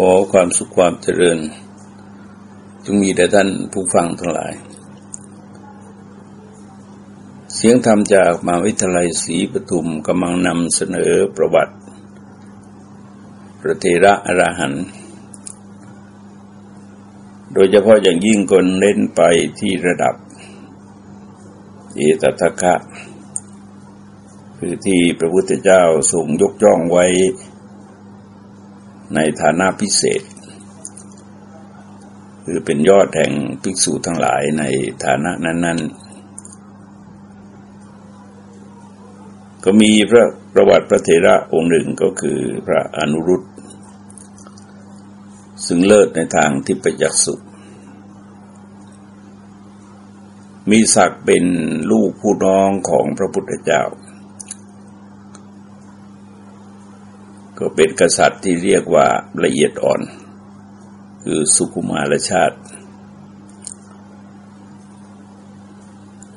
ขอความสุขความเจริญ จงมีแด่ท่านผู้ฟังทั้งหลาย เสียงธรรมจากมหาวิทยาลัยศรีปทุมกำลังนำเสนอประวัติ พระเทระอราหันต์โดยเฉพาะอย่างยิ่งคนเน้นไปที่ระดับเอตตะคะ คือที่พระพุทธเจ้าทรงยกย่องไว้ ในฐานะพิเศษ คือเป็นยอดแห่งภิกษุทั้งหลายในฐานะนั้น ๆ ก็มีพระประวัติพระเถระองค์หนึ่งก็คือพระอนุรุตซึ่งเลิศในทางทิพยักษุมีศักดิ์เป็นลูกผู้น้องของพระพุทธเจ้า ก็เป็นกษัตริย์ที่เรียกว่าละเอียดอ่อน คือสุขุมารชาติ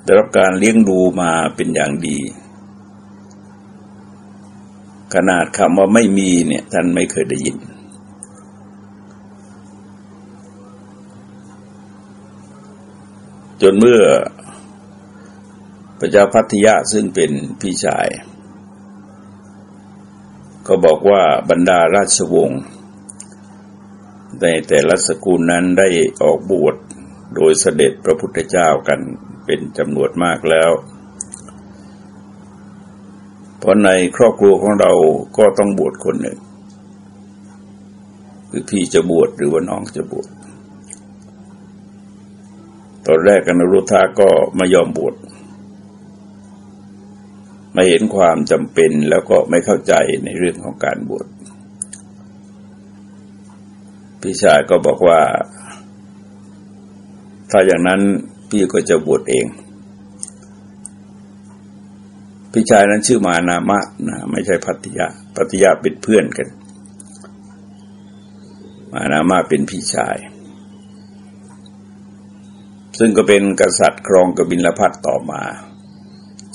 ได้รับการเลี้ยงดูมาเป็นอย่างดี ขนาดคำว่าไม่มีเนี่ยท่านไม่เคยได้ยิน จนเมื่อพระเจ้าพัทยาซึ่งเป็นพี่ชาย ก็บอกว่าบรรดาราชวงศ์ในแต่ละสกุลนั้นได้ออกบวชโดยเสด็จพระพุทธเจ้ากันเป็นจำนวนมากแล้ว เพราะในครอบครัวของเราก็ต้องบวชคนหนึ่ง คือพี่จะบวชหรือว่าน้องจะบวช ตอนแรกกันรุธาก็ไม่ยอมบวช ไม่เห็นความจำเป็นแล้วก็ไม่เข้าใจในเรื่องของการบวชพี่ชายก็บอกว่า ถ้าอย่างนั้นพี่ก็จะบวชเอง พี่ชายนั้นชื่อมานามะนะไม่ใช่พัทยาพัทยาเป็นเพื่อนกัน มานามะเป็นพี่ชาย ซึ่งก็เป็นกษัตริย์ครองกบินลพัทต่อมา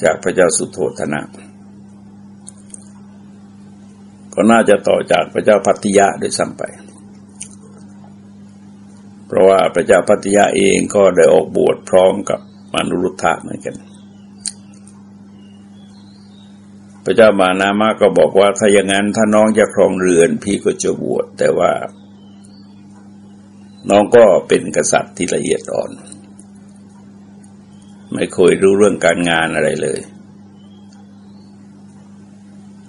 จากพระเจ้าสุโธธนะ ก็น่าจะต่อจากพระเจ้าพัทยาโดยซ้ำไป เพราะว่าพระเจ้าพัทยาเองก็ได้ออกบวชพร้อมกับมนุรุทธะเหมือนกัน พระเจ้ามานามาก็บอกว่าถ้าอย่างนั้นถ้าน้องจะครองเรือนพี่ก็จะบวชแต่ว่า น้องก็เป็นกษัตริย์ที่ละเอียดอ่อน ไม่เคยรู้เรื่องการงานอะไรเลย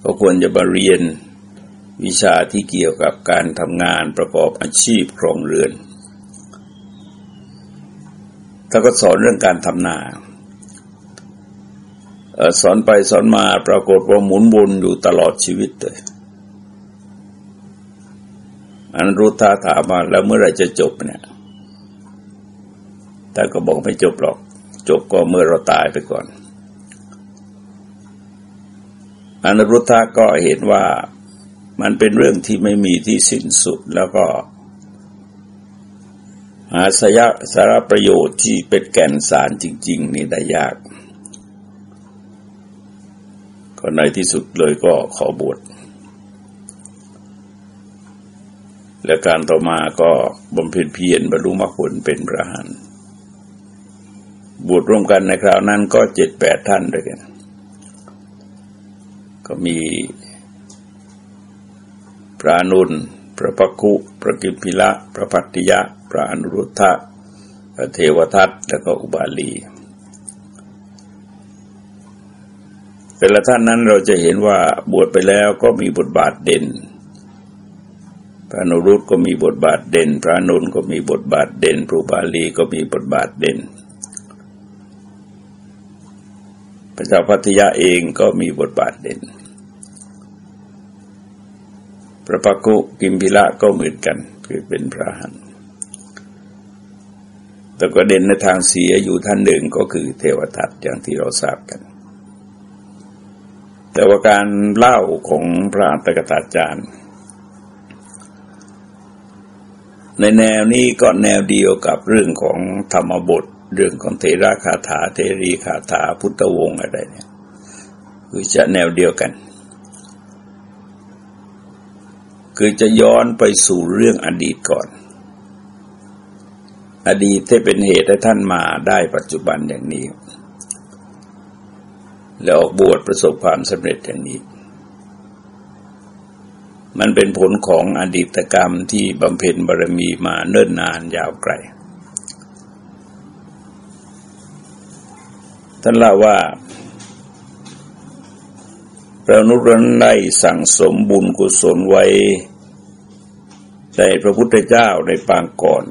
ก็ควรจะมาเรียนวิชาที่เกี่ยวกับการทำงานประกอบอาชีพครองเรือนถ้าก็สอนเรื่องการทำนาสอนไปสอนมาปรากฏว่าหมุนวนอยู่ตลอดชีวิตเลยอันรู้ท่าถามมาแล้วเมื่อไรจะจบเนี่ยแต่ก็บอกไม่จบหรอก จบก็เมื่อเราตายไปก่อน อนุรุทธะก็เห็นว่ามันเป็นเรื่องที่ไม่มีที่สิ้นสุดแล้วก็ หาสยะสารประโยชน์ที่เป็นแก่นสารจริง ๆ นี่ได้ยาก ก็ในที่สุดเลยก็ขอบวชและการต่อมาก็บำเพ็ญเพียรบรรลุมรรคผลเป็นพระหัน บวชร่วมกันในคราวนั้นก็เจ็ดแปดท่านด้วยกัน ก็มีพระนุนพระปักุพระกิพิละ พระพัตติยะ พระอนุรุทธะพระเทวทัตแล้วก็อุบาลี แต่ละท่านนั้นเราจะเห็นว่าบวชไปแล้วก็มีบทบาทเด่น พระอนุรุตก็มีบทบาทเด่น พระนุนก็มีบทบาทเด่นพระบาลีก็มีบทบาทเด่น พระเจ้าพัทยาเองก็มีบทบาทเด่น พระปักกุกิมพิละก็เหมือนกัน คือเป็นพระหันแต่ก็เด่นในทางเสียอยู่ท่านหนึ่งก็คือเทวทัตอย่างที่เราทราบกัน แต่ว่าการเล่าของพระอัตถกถาจารย์ในแนวนี้ก็แนวเดียวกับเรื่องของธรรมบท เรื่องของเทระคาถาเทรีคาถาพุทธวงศ์อะไรเนี่ยคือจะแนวเดียวกัน คือจะย้อนไปสู่เรื่องอดีตก่อน อดีตที่เป็นเหตุให้ท่านมาได้ปัจจุบันอย่างนี้ แล้วออกบวชประสบความสำเร็จอย่างนี้ มันเป็นผลของอดีตกรรมที่บำเพ็ญบารมีมาเนิ่นนานยาวไกล ท่านเล่าว่าพระนุรันได้สั่งสมบุญกุศลไว้ ในพระพุทธเจ้าในปางก่อน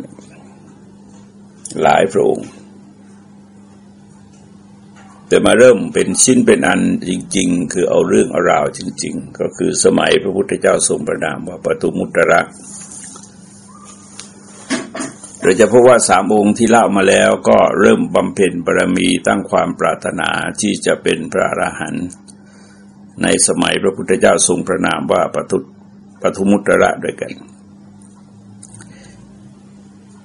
หลายพระองค์ แต่มาเริ่มเป็นชิ้นเป็นอันจริง ๆ คือเอาเรื่องเอาราวจริง ๆ ก็คือสมัยพระพุทธเจ้าทรงประนามว่าปทุมุตระ เราจะพบว่าสามองค์ที่เล่ามาแล้วก็เริ่มบำเพ็ญบารมีตั้งความปรารถนาที่จะเป็นพระอรหันต์ในสมัยพระพุทธเจ้าทรงประนามว่าปทุปทุมุตระด้วยกัน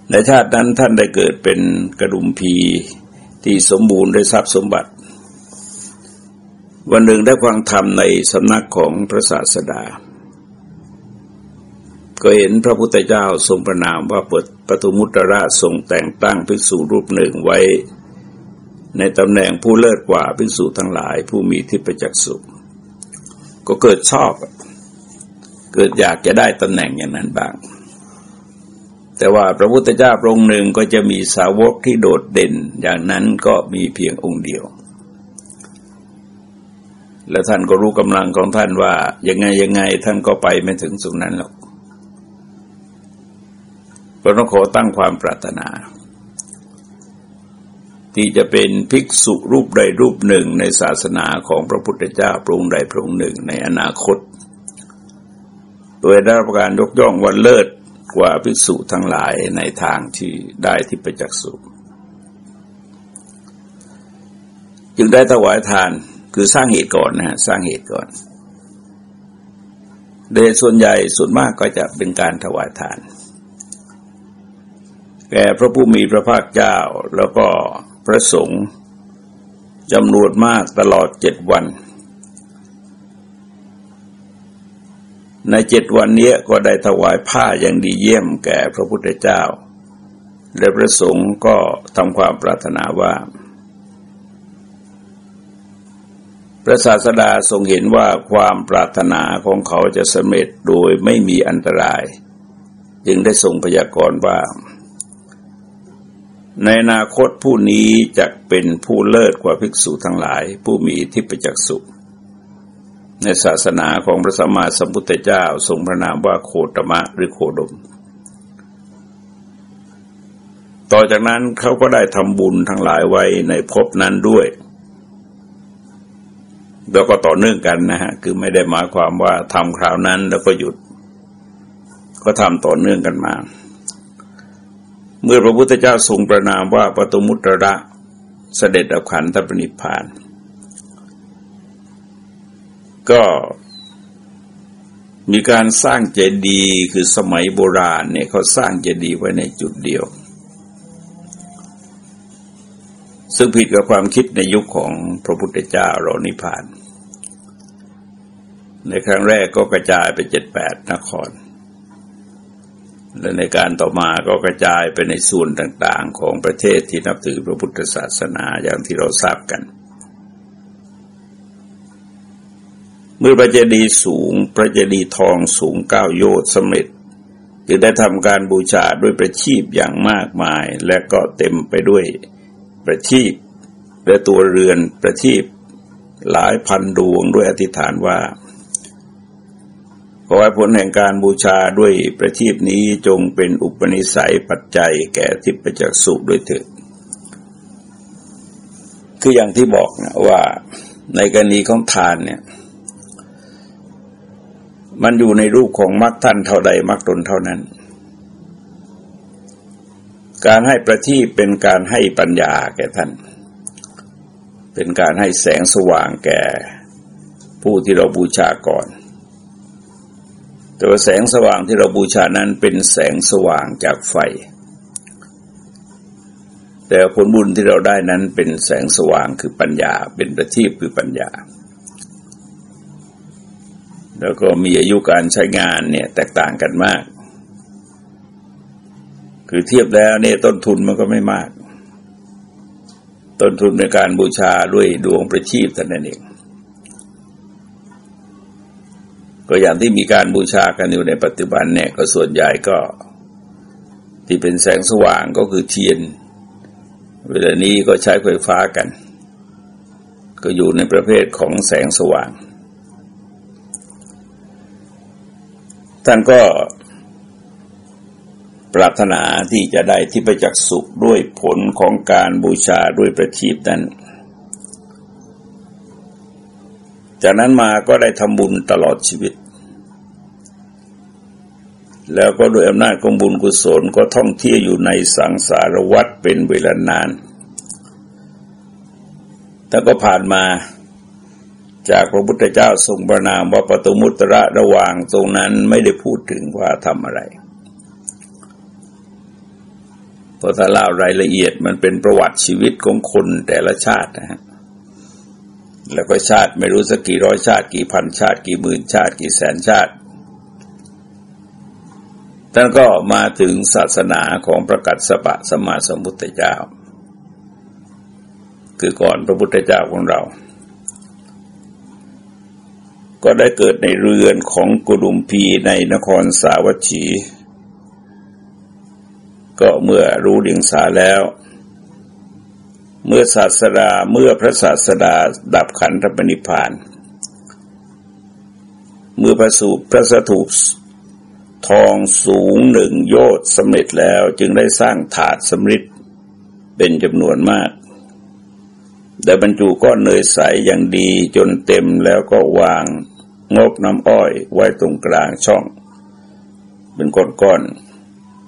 ในชาตินั้นท่านได้เกิดเป็นกระดุมพีที่สมบูรณ์ด้วยทรัพย์สมบัติ วันหนึ่งได้ฟังธรรมในสำนักของพระศาสดา ก็เห็นพระพุทธเจ้าทรงประนามว่าเปิดปทุมุตระทรงแต่งตั้งภิกษุรูปหนึ่งไว้ ในตำแหน่งผู้เลิศกว่าภิกษุทั้งหลาย ผู้มีทิพยจักษุก็เกิดชอบ เกิดอยากจะได้ตำแหน่งอย่างนั้นบ้าง แต่ว่าพระพุทธเจ้าองค์หนึ่งก็จะมีสาวกที่โดดเด่นอย่างนั้นก็มีเพียงองค์เดียวแล้วท่านก็รู้กำลังของท่านว่ายังไงยังไงท่านก็ไปไม่ถึงสุนั้นหรอก เราต้องขอตั้งความปรารถนา ที่จะเป็นภิกษุรูปใดรูปหนึ่งในศาสนาของพระพุทธเจ้าพระองค์ใดพระองค์หนึ่งในอนาคต โดยได้รับการยกย่องวันเลิศกว่าภิกษุทั้งหลายในทางที่ได้ที่ประจักษ์สุจึงได้ถวายทานคือสร้างเหตุก่อนนะฮะสร้างเหตุก่อนโดยส่วนใหญ่ส่วนมากก็จะเป็นการถวายทาน แก่พระผู้มีพระภาคเจ้าแล้วก็พระสงฆ์จำนวนมากตลอดเจ็ดวัน ในเจ็ดวันนี้ก็ได้ถวายผ้าอย่างดีเยี่ยมแก่พระพุทธเจ้า และพระสงฆ์ก็ทำความปรารถนาว่า พระศาสดาทรงเห็นว่าความปรารถนาของเขาจะสำเร็จโดยไม่มีอันตราย จึงได้ทรงพยากรณ์ว่า ในอนาคตผู้นี้จะเป็นผู้เลิศกว่าภิกษุทั้งหลาย ผู้มีทิพจักสุในศาสนาของพระสัมมาสัมพุทธเจ้าทรงพระนามว่าโคตมะหรือโคดม ต่อจากนั้นเขาก็ได้ทำบุญทั้งหลายไว้ในภพนั้นด้วย แล้วก็ต่อเนื่องกันนะฮะ คือไม่ได้หมายความว่าทำคราวนั้นแล้วก็หยุด ก็ทำต่อเนื่องกันมา เมื่อพระพุทธเจ้าทรงประนามว่าปตุมุตระเสด็จดับขันธปณิพาน ก็มีการสร้างเจดีย์คือสมัยโบราณเนี่ยเขาสร้างเจดีย์ไว้ในจุดเดียว ซึ่งผิดกับความคิดในยุคของพระพุทธเจ้าเรานิพาน ในครั้งแรกก็กระจายไปเจ็ดแปดนคร และในการต่อมาก็กระจายไปในส่วนต่างๆ ของประเทศที่นับถือพระพุทธศาสนาอย่างที่เราทราบกัน เมื่อพระเจดีย์สูง พระเจดีย์ทองสูงเก้าโยชน์สำเร็จจึงได้ทำการบูชาด้วยประชีพอย่างมากมาย และก็เต็มไปด้วยประชีพและตัวเรือนประชีพหลายพันดวงด้วยอธิษฐานว่า ขอให้ผลแห่งการบูชาด้วยประทีปนี้จงเป็นอุปนิสัยปัจจัยแก่ทิพจักสุด้วยเถิดคืออย่างที่บอกนะว่าในกรณีของทานเนี่ย มันอยู่ในรูปของมรรคท่านเท่าใดมรรคตนเท่านั้น การให้ประทีปเป็นการให้ปัญญาแก่ท่าน เป็นการให้แสงสว่างแก่ผู้ที่เราบูชาก่อน แต่ว่าแสงสว่างที่เราบูชานั้นเป็นแสงสว่างจากไฟ แต่ผลบุญที่เราได้นั้นเป็นแสงสว่างคือปัญญา เป็นประทีปคือปัญญา แล้วก็มีอายุการใช้งานเนี่ยแตกต่างกันมาก คือเทียบแล้วเนี่ยต้นทุนมันก็ไม่มาก ต้นทุนในการบูชาด้วยดวงประชีพแต่นั้นเอง ก็อย่างที่มีการบูชากันอยู่ในปัจจุบันเนี่ยก็ส่วนใหญ่ก็ ที่เป็นแสงสว่างก็คือเทียน เวลานี้ก็ใช้ไฟฟ้ากัน ก็อยู่ในประเภทของแสงสว่าง ท่านก็ปรารถนาที่จะได้ที่ไปจักสุขด้วยผลของการบูชาด้วยประชีพนั้น จากนั้นมาก็ได้ทำบุญตลอดชีวิต แล้วก็ด้วยอำนาจของบุญกุศลก็ท่องเที่ยวอยู่ในสังสารวัฏเป็นเวลานานท่านก็ผ่านมาจากพระพุทธเจ้าทรงประนามว่าปตุมุตระระหว่างตรงนั้นไม่ได้พูดถึงว่าทำอะไรพอถ้าเล่ารายละเอียดมันเป็นประวัติชีวิตของคนแต่ละชาตินะฮะ แล้วก็ชาติไม่รู้สักกี่ร้อยชาติกี่พันชาติกี่หมื่นชาติกี่แสนชาติท่านก็มาถึงศาสนาของประกัศสปะสมมาสมุทธเจ้า คือก่อนพระพุทธเจ้าของเรา ก็ได้เกิดในเรือนของกุดุมพีในนครสาวัตถี ก็เมื่อรู้ดิงสาแล้ว เมื่อศาสดาเมื่อพระศาสดาดับขันธปณิพาน เมื่อพระสูพระสถูปทองสูงหนึ่งโยชน์สำเร็จแล้วจึงได้สร้างถาดสำริดเป็นจำนวนมากได้บรรจุก้อนเนยใสอย่างดีจนเต็มแล้วก็วางงบน้ำอ้อยไว้ตรงกลางช่อง เป็นก้อน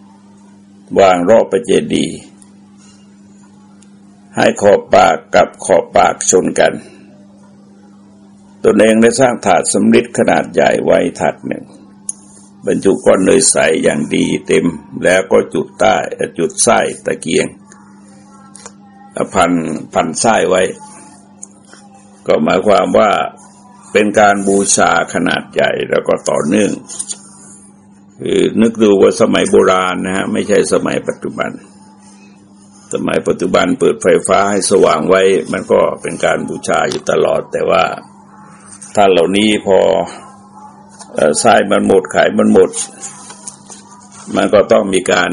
ๆวางรอบประเจดีย์ ให้ขอบปากกับขอบปากชนกันตัวเองได้สร้างถาดสำริดขนาดใหญ่ไว้ถาดหนึ่ง บรรจุก้อนเนยใสอย่างดีเต็มแล้วก็จุดใต้จุดไส้ตะเกียง พันพันไส้ไว้ ก็หมายความว่าเป็นการบูชาขนาดใหญ่แล้วก็ต่อเนื่องคือนึกดูว่าสมัยโบราณนะฮะไม่ใช่สมัยปัจจุบัน สมัยปัจจุบันเปิดไฟฟ้าให้สว่างไว้ มันก็เป็นการบูชาอยู่ตลอด แต่ว่าท่านเหล่านี้พอทรายมันหมดขายมันหมด มันก็ต้องมีการ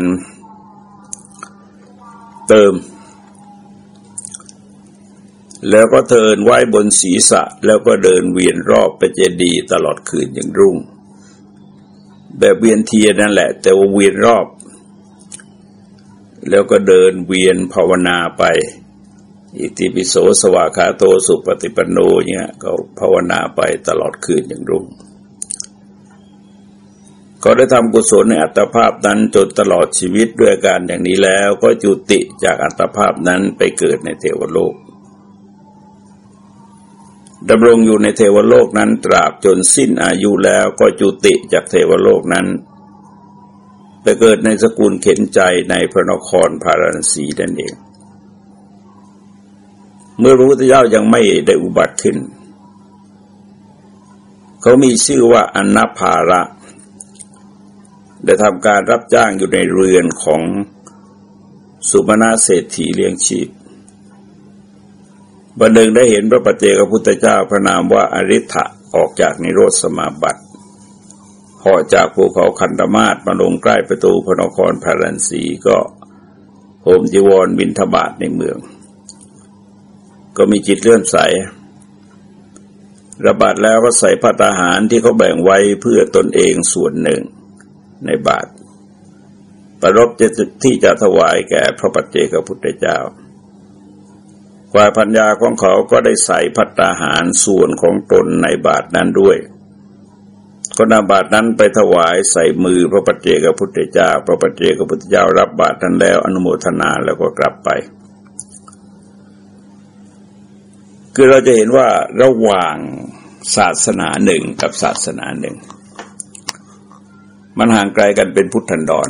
เติม แล้วก็เทินไหว้บนศีรษะ แล้วก็เดินเวียนรอบไปเจดีตลอดคืนอย่างรุ่ง แบบเวียนเทียนนั่นแหละ แต่ว่าเวียนรอบ แล้วก็เดินเวียนภาวนาไป อิติปิโสสวากาโตสุปฏิปันโนเนี่ยก็ภาวนาไปตลอดคืนอย่างรุ่งก็ได้ทำกุศลในอัตภาพนั้นจนตลอดชีวิตด้วยการอย่างนี้แล้วก็จุติจากอัตภาพนั้นไปเกิดในเทวโลกดำรงอยู่ในเทวโลกนั้นตราบจนสิ้นอายุแล้วก็จุติจากเทวโลกนั้น ไปเกิดในสกุลเข็นใจในพระนครพาราณสีนั่นเอง เมื่อพระพุทธเจ้ายังไม่ได้อุบัติขึ้น เขามีชื่อว่าอนัภาระ ได้ทำการรับจ้างอยู่ในเรือนของสุมาณเศรษฐีเลี้ยงชีพวันหนึ่งได้เห็นพระปเจกพุทธเจ้าพระนามว่าอริ t ะออกจากนิโรธสมาบัติ เหาะจากภูเขาคันธมาศมาลงใกล้ประตูพระนครพารันสีก็โหมจีวรบินทบาทในเมือง ก็มีจิตเลื่อมใส ระบาดแล้วก็ใส่พัตาหารที่เขาแบ่งไว้เพื่อตนเองส่วนหนึ่งในบาทประรบจะที่จะถวายแก่พระปัจเจกพุทธเจ้าฝ่ายพัญญาของเขาก็ได้ใส่พัตตาหารส่วนของตนในบาทนั้นด้วย ก็นำบาทนั้นไปถวายใส่มือพระปัจเจกพุทธเจ้า พระปัจเจกพุทธเจ้ารับบาทนั้นแล้ว อนุโมทนาแล้วก็กลับไป คือเราจะเห็นว่าระหว่างศาสนาหนึ่งกับศาสนาหนึ่ง มันห่างไกลกันเป็นพุทธันดร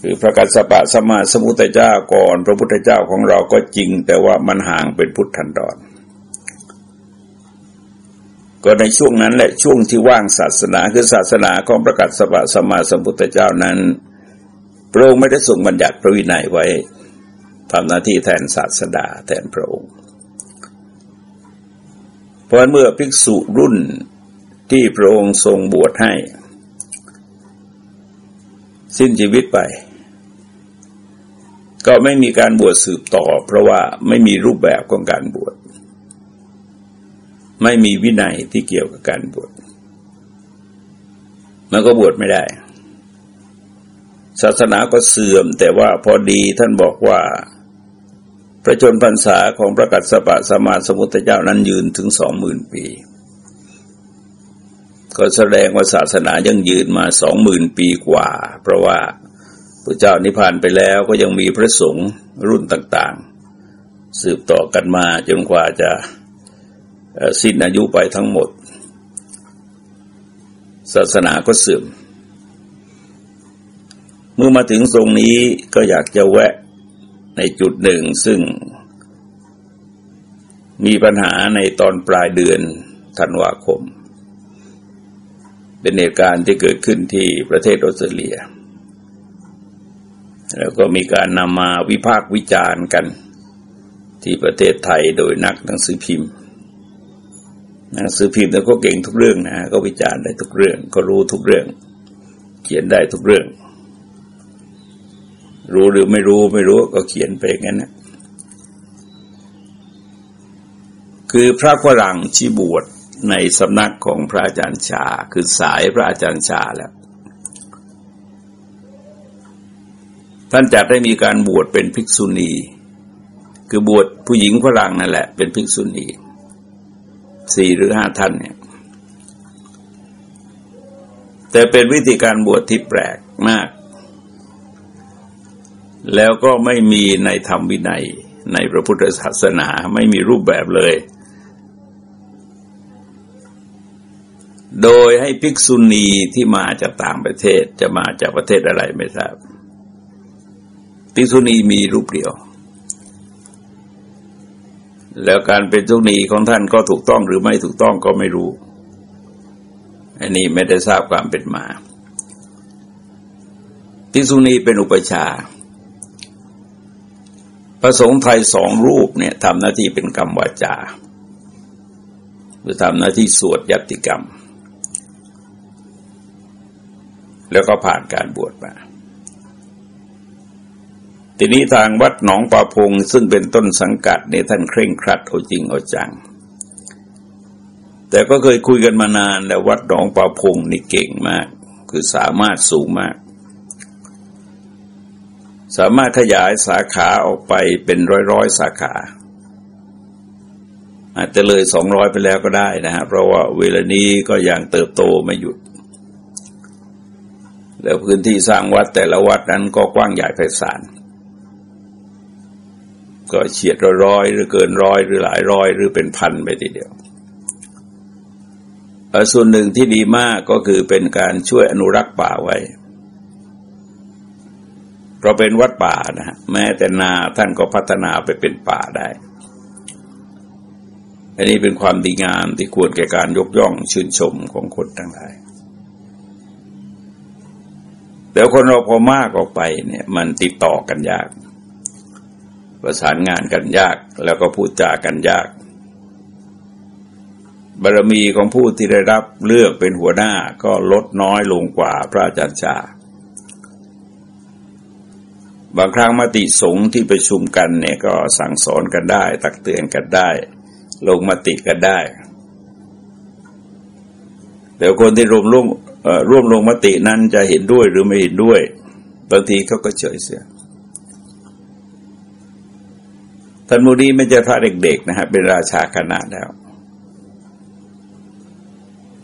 คือพระกัสสปะสมาสมุทธเจ้าก่อน พระพุทธเจ้าของเราก็จริง แต่ว่ามันห่างเป็นพุทธันดร ก็ในช่วงนั้นแหละช่วงที่ว่างศาสนาคือศาสนาของประกาศสปะสมมาสมพุทธเจ้านั้นพระองค์ไม่ได้ทรงบัญญัติพระวินัยไว้ทำหน้าที่แทนศาสดาแทนพระองค์ เพราะเมื่อภิกษุรุ่นที่พระองค์ทรงบวชให้ สิ้นชีวิตไป ก็ไม่มีการบวชสืบต่อ เพราะว่าไม่มีรูปแบบของการบวช ไม่มีวินัยที่เกี่ยวกับการบวชมันก็บวชไม่ได้ ศาสนาก็เสื่อม แต่ว่าพอดีท่านบอกว่า พระชนพรรษาของพระกัสสปะสมาสมุทธเจ้านั้นยืนถึงสองหมื่นปี ก็แสดงว่าศาสนายังยืนมาสองหมื่นปีกว่า เพราะว่าพระเจ้านิพพานไปแล้วก็ยังมีพระสงฆ์รุ่นต่างๆ สืบต่อกันมาจนกว่าจะ สิ้นอายุไปทั้งหมด ศาสนาก็เสื่อม เมื่อมาถึงตรงนี้ก็อยากจะแวะในจุดหนึ่งซึ่ง มีปัญหาในตอนปลายเดือนธันวาคม เป็นเหตุการณ์ที่เกิดขึ้นที่ประเทศออสเตรเลีย แล้วก็มีการนำมาวิพากษ์วิจารณ์กันที่ประเทศไทยโดยนักหนังสือพิมพ์ หนังสือพิมพ์แล้วก็เก่งทุกเรื่องนะ ก็วิจารณ์ได้ทุกเรื่อง ก็รู้ทุกเรื่อง เขียนได้ทุกเรื่อง รู้หรือไม่รู้ไม่รู้ก็เขียนไปงั้นนะคือพระฝรั่งชีบวชในสำนักของพระอาจารย์ชา คือสายพระอาจารย์ชาแล้ว ท่านจัดได้มีการบวชเป็นภิกษุณี คือบวชผู้หญิงฝรั่งนั่นแหละ เป็นภิกษุณี สี่หรือห้าท่านเนี่ยแต่เป็นวิธีการบวชที่แปลกมาก แล้วก็ไม่มีในธรรมวินัยในพระพุทธศาสนาไม่มีรูปแบบเลย โดยให้ภิกษุณีที่มาจากต่างประเทศจะมาจากประเทศอะไรไม่ทราบ ภิกษุณีมีรูปเดียว แล้วการเป็นทุกนีของท่านก็ถูกต้องหรือไม่ถูกต้องก็ไม่รู้ อันนี้ไม่ได้ทราบความเป็นมาภิกษุณีเป็นอุปชาพระสงฆ์ไทยสองรูปเนี่ยทำหน้าที่เป็นกรรมวาจาหรือทำหน้าที่สวดยัติกรรม แล้วก็ผ่านการบวชมา ทีนี้ทางวัดหนองปลาพงซึ่งเป็นต้นสังกัดเนี่ยท่านเคร่งครัดเอาจริงเอาจัง แต่ก็เคยคุยกันมานานแล้ววัดหนองปลาพงนี่เก่งมาก คือสามารถสูงมาก สามารถขยายสาขาออกไปเป็นร้อยร้อยสาขา อาจจะเลยสองร้อยไปแล้วก็ได้นะฮะเพราะว่าเวลานี้ก็ยังเติบโตไม่หยุดแล้วพื้นที่สร้างวัดแต่ละวัดนั้นก็กว้างใหญ่ไพศาล ก็เฉียดร้อยหรือเกินร้อยหรือหลายร้อยหรือเป็นพันไปทีเดียวส่วนหนึ่งที่ดีมากก็คือเป็นการช่วยอนุรักษ์ป่าไว้เพราะเป็นวัดป่านะฮะแม้แต่นาท่านก็พัฒนาไปเป็นป่าได้ อันนี้เป็นความดีงามที่ควรแก่การยกย่องชื่นชมของคนทั้งหลายแต่คนเราพอมากออกไปเนี่ย มันติดต่อกันยาก ประสานงานกันยากแล้วก็พูดจากันยากบารมีของผู้ที่ได้รับเลือกเป็นหัวหน้าก็ลดน้อยลงกว่าพระอาจารย์ชา บางครั้งมติสงฆ์ที่ประชุมกันเนี่ยก็สั่งสอนกันได้ ตักเตือนกันได้ ลงมติกันได้ แต่คนที่รวมร่วมร่วมลงมตินั้นจะเห็นด้วยหรือไม่เห็นด้วย บางทีเขาก็เฉยเสีย ท่านมูดีไม่ใช่พระเด็กๆนะฮะเป็นราชาขนาดแล้ว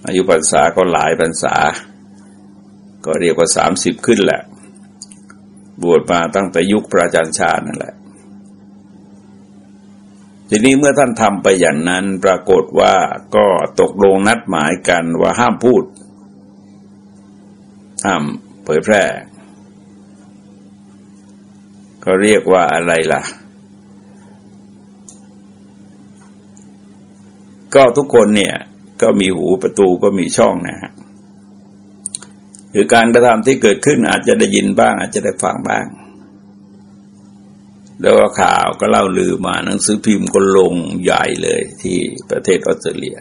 อายุพรรษาก็หลายพรรษา ก็เรียกว่าสามสิบขึ้นแหละ บวชมาตั้งแต่ยุคพระอาจารย์ชานั่นแหละ ทีนี้เมื่อท่านทำไปอย่างนั้นปรากฏว่าก็ตกลงนัดหมายกันว่าห้ามพูด ห้ามเผยแพร่เขาเรียกว่าอะไรล่ะ ก็ทุกคนเนี่ยก็มีหูประตูก็มีช่องนะฮะคือการกระทำที่เกิดขึ้นอาจจะได้ยินบ้าง อาจจะได้ฟังบ้าง แล้วก็ข่าวก็เล่าลือมาหนังสือพิมพ์ก็ลงใหญ่เลยที่ประเทศออสเตรเลีย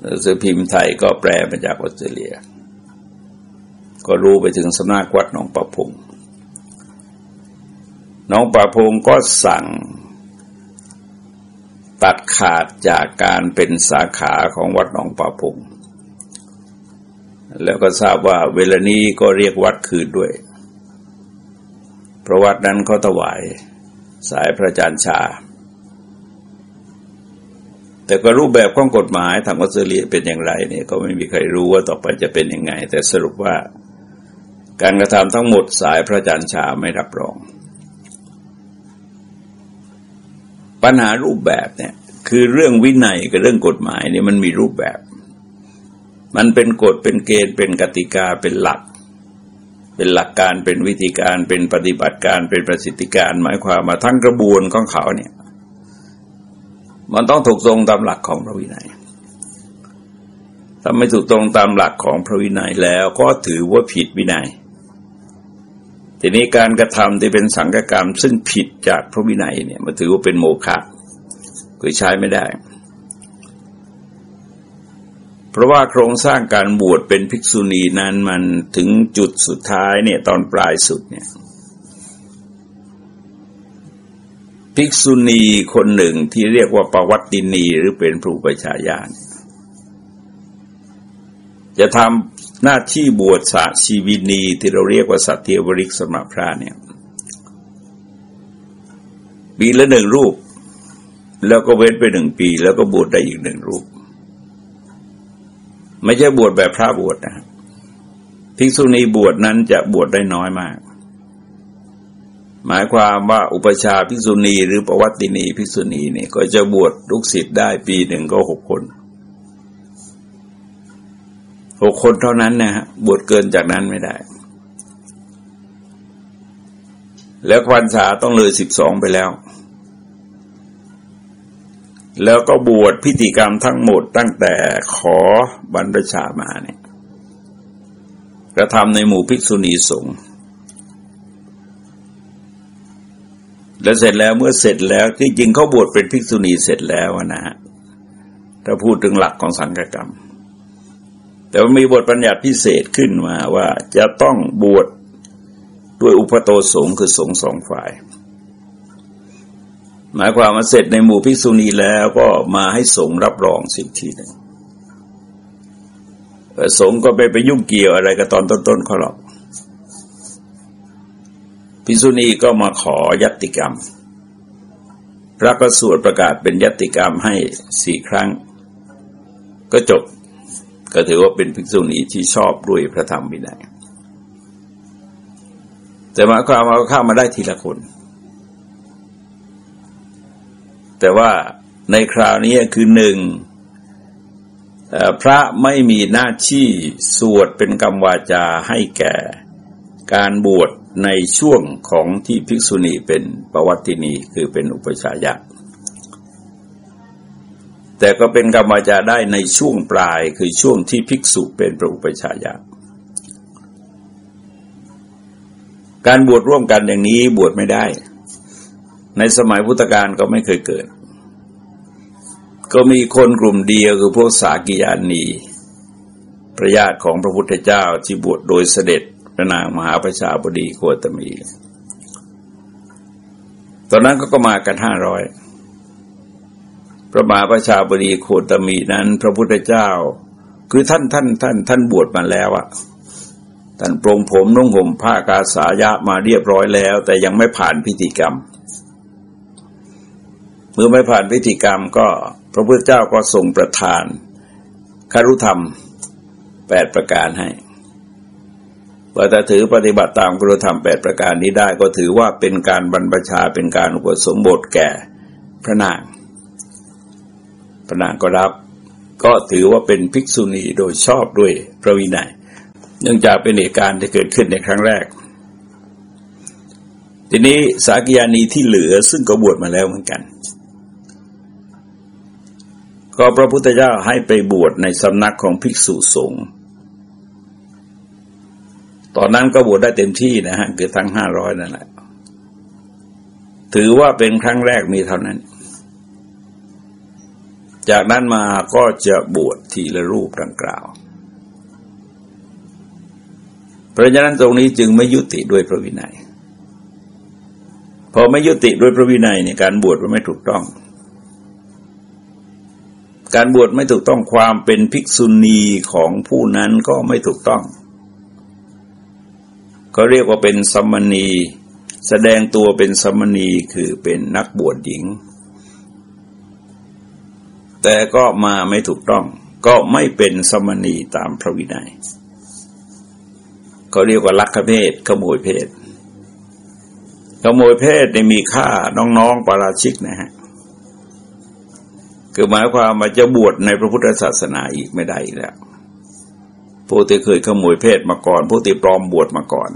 หนังสือพิมพ์ไทยก็แปลมาจากออสเตรเลีย ก็รู้ไปถึงสำนักวัดหนองประพงน้องประพงก็สั่ง ตัดขาดจากการเป็นสาขาของวัดหนองป่าพง แล้วก็ทราบว่าเวลานี้ก็เรียกวัดคืนด้วย เพราะวัดนั้นเขาถวายสายพระจานชา แต่ก็รูปแบบของกฎหมายทางออสเตรเลียเป็นอย่างไรเนี่ยก็ไม่มีใครรู้ว่าต่อไปจะเป็นยังไง แต่สรุปว่า การกระทำทั้งหมดสายพระจานชาไม่รับรอง ปัญหารูปแบบเนี่ย คือเรื่องวินัยกับเรื่องกฎหมายเนี่ยมันมีรูปแบบ มันเป็นกฎเป็นเกณฑ์เป็นกติกาเป็นหลัก เป็นหลักการเป็นวิธีการเป็นปฏิบัติการเป็นประสิทธิการ หมายความมาทั้งกระบวนของเขาเนี่ย มันต้องถูกตรงตามหลักของพระวินัยถ้าไม่ถูกตรงตามหลักของพระวินัยแล้วก็ถือว่าผิดวินัย ทีนี้การกระทำที่เป็นสังฆกรรม ซึ่งผิดจากพระวินัยเนี่ยมาถือว่าเป็นโมฆะคือใช้ไม่ได้ เพราะว่าโครงสร้างการบวชเป็นภิกษุณีนั้นมันถึงจุดสุดท้ายเนี่ยตอนปลายสุดเนี่ยภิกษุณีคนหนึ่งที่เรียกว่าปวัตตินีหรือเป็นผู้ประชาญาณจะทำ หน้าที่บวชสาชีวินีที่เราเรียกว่าสัตเทวริกสมพระเนี่ยปีละหนึ่งรูป แล้วก็เว้นไปหนึ่งปี แล้วก็บวชได้อีกหนึ่งรูป ไม่ใช่บวชแบบพระบวชนะภิกษุณีบวชนั้นจะบวชได้น้อยมาก หมายความว่าอุปชาภิกษุณีหรือประวัตินีภิกษุณีเนี่ยก็จะบวชลูกศิษย์ได้ปีหนึ่งก็หกคน หกคนเท่านั้นนะฮะบวชเกินจากนั้นไม่ได้ แล้วควันษาต้องเลยสิบสองไปแล้ว แล้วก็บวชพิธีกรรมทั้งหมดตั้งแต่ขอบรรพชามาเนี่ยกระทำในหมู่ภิกษุณีสงฆ์แล้วเสร็จแล้วเมื่อเสร็จแล้วที่จริงเขาบวชเป็นภิกษุณีเสร็จแล้วนะฮะถ้าพูดถึงหลักของสังฆกรรม แต่ว่ามีบทบัญญัติพิเศษขึ้นมาว่าจะต้องบวชด้วยอุปโตสงคือสงสองฝ่าย หมายความมาเสร็จในหมู่ภิกษุณีแล้วก็มาให้สงรับรองสิ่งที่หนึ่งสงก็ไปไปยุ่งเกี่ยวอะไรกับตอนต้นๆเขาหรอกภิกษุณีก็มาขอยัตติกรรม พระก็สวดประกาศเป็นยัตติกรรมให้สี่ครั้ง ก็จบ ก็ถือว่าเป็นภิกษุณีที่ชอบด้วยพระธรรมวินัยแต่มาความเอาเข้ามาได้ทีละคน แต่ว่าในคราวนี้คือหนึ่งพระไม่มีหน้าที่สวดเป็นกรรมวาจาให้แก่การบวชในช่วงของที่ภิกษุณีเป็นปวัตินีคือเป็นอุปชายะ แต่ก็เป็นกรรมวาจาได้ในช่วงปลายคือช่วงที่ภิกษุเป็นพระอุปชายาการบวชร่วมกันอย่างนี้บวชไม่ได้ ในสมัยพุทธกาลก็ไม่เคยเกิด ก็มีคนกลุ่มเดียวคือพวกสากิยานีพระญาติของพระพุทธเจ้าที่บวชโดยเสด็จพระนางมหาประชาบดีโคตมี ตอนนั้นก็มากันห้าร้อย ระมหาประชาบดีโคตมีนั้น พระพุทธเจ้า คือท่านท่านท่าน ท่านบวชมาแล้วอะท่านปรงผมนุ่งห่มผ้ากาสายะมาเรียบร้อยแล้ว แต่ยังไม่ผ่านพิธีกรรม เมื่อไม่ผ่านพิธีกรรมก็พระพุทธเจ้าก็ทรงประทานคารุธรรมแปดประการให้ว่าถ้าถือปฏิบัติตามคารุธรรมแปดประการนี้ได้ก็ถือว่าเป็นการบรรพชาเป็นการอุปสมบทแก่พระนาง พระนางก็รับ ก็ถือว่าเป็นภิกษุณีโดยชอบด้วยพระวินัย เนื่องจากเป็นเหตุการณ์ที่เกิดขึ้นในครั้งแรก ทีนี้สากยานีที่เหลือซึ่งก็บวชมาแล้วเหมือนกัน ก็พระพุทธเจ้าให้ไปบวชในสำนักของภิกษุสงฆ์ตอนนั้นก็บวชได้เต็มที่นะฮะคือทั้งห้าร้อยนั่นแหละ ถือว่าเป็นครั้งแรกมีเท่านั้น จากนั้นมาก็จะบวชทีละรูปดังกล่าว เพราะฉะนั้นตรงนี้จึงไม่ยุติด้วยพระวินัย พอไม่ยุติด้วยพระวินัยในการบวชมันไม่ถูกต้อง การบวชไม่ถูกต้องความเป็นภิกษุณีของผู้นั้นก็ไม่ถูกต้องเขาเรียกว่าเป็นสมณี แสดงตัวเป็นสมณีคือเป็นนักบวชหญิง แต่ก็มาไม่ถูกต้อง ก็ไม่เป็นสมณีตามพระวินัยเขาเรียกว่าลักขเพศขโมยเพศขโมยเพศในมีค่าน้องๆปาราชิกนะฮะคือหมายความว่าจะบวชในพระพุทธศาสนาอีกไม่ได้แล้วผู้ที่เคยขโมยเพศมาก่อนผู้ที่ปลอมบวชมาก่อน